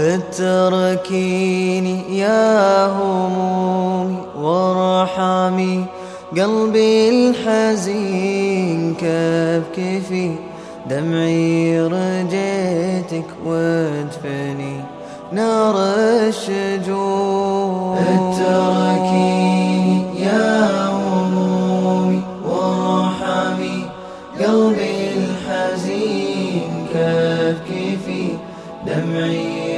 اتركيني يا همومي وارحمي قلبي الحزين كبكي في دمعي رجيتك وادفني نار الشجون. اتركيني يا همومي وارحمي قلبي الحزين كبكي في دمعي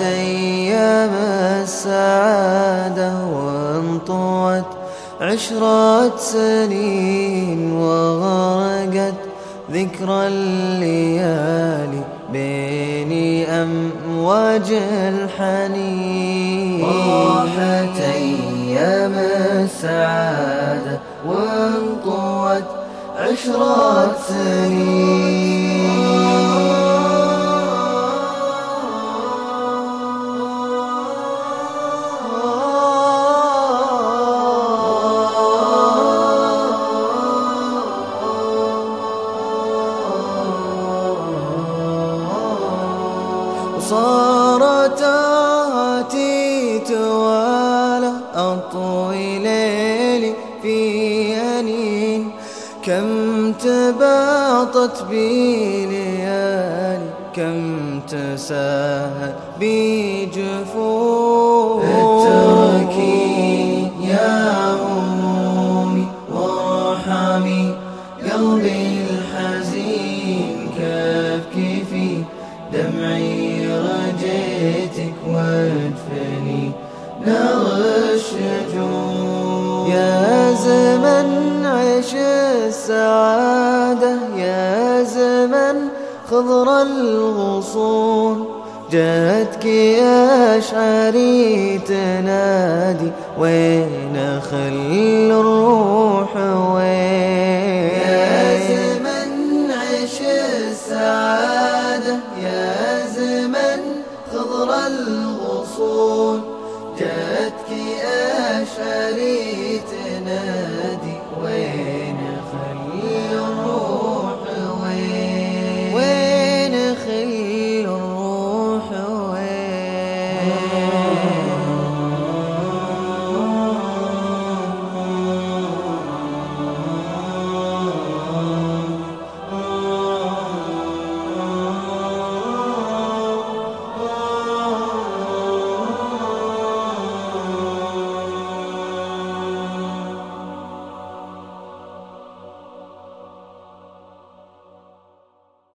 أيام السعادة وانطوت عشرة سنين وغرقت ذكرى الليالي بين أمواج الحنين. راحت أيام السعادة وانطوت عشرة سنين. وصارت آتي توالى أطوي ليلي في أنين كم تباطت بي ليالي كم تساهل بي جفون اتركيني يا همومي وارحمي قلبي الحزين كبكي دمعي رجيتك وادفني نار الشجون يا زمن عيش السعادة يا زمن خضر الغصون. جاتك يا شعري تنادي وين خل الروح؟ وين؟ يا زمن عيش السعادة الغصون جاتك يا تنادي وين خلي الروح وين؟ وين خلي الروح وين؟